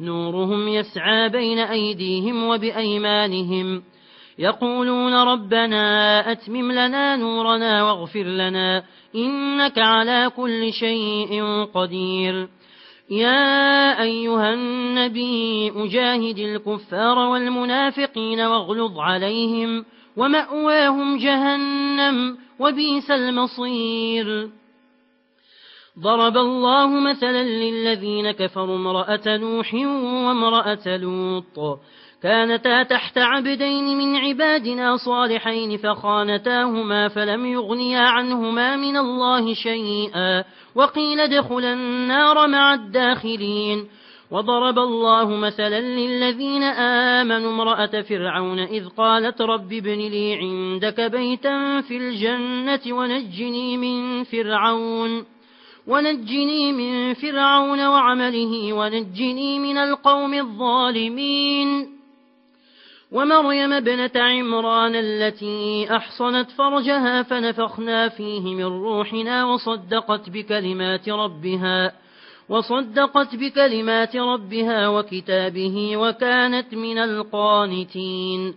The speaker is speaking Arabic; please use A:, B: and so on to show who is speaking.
A: نورهم يسعى بين أيديهم وبأيمانهم. يقولون ربنا أتمم لنا نورنا واغفر لنا إنك على كل شيء قدير. يا أيها النبي أجاهد الكفار والمنافقين واغلظ عليهم ومأواهم جهنم وبيس المصير. ضرب الله مثلا للذين كفروا امرأة نوح وامرأة لوط. كانتا تحت عبدين من عبادنا صالحين فخانتاهما فلم يغنيا عنهما من الله شيئا. وقيل ادخل النار مع الداخلين. وضرب الله مثلا للذين آمنوا امرأة فرعون إذ قالت رب ابن لي عندك بيتا في الجنة ونجني من فرعون. ونجني من فرعون وعمله ونجني من القوم الظالمين. ومريم ابنة عمران التي أحصنت فرجها فنفخنا فيه من روحنا وصدقت بكلمات ربها وصدقت بكلمات ربها وكتابه وكانت من القانتين.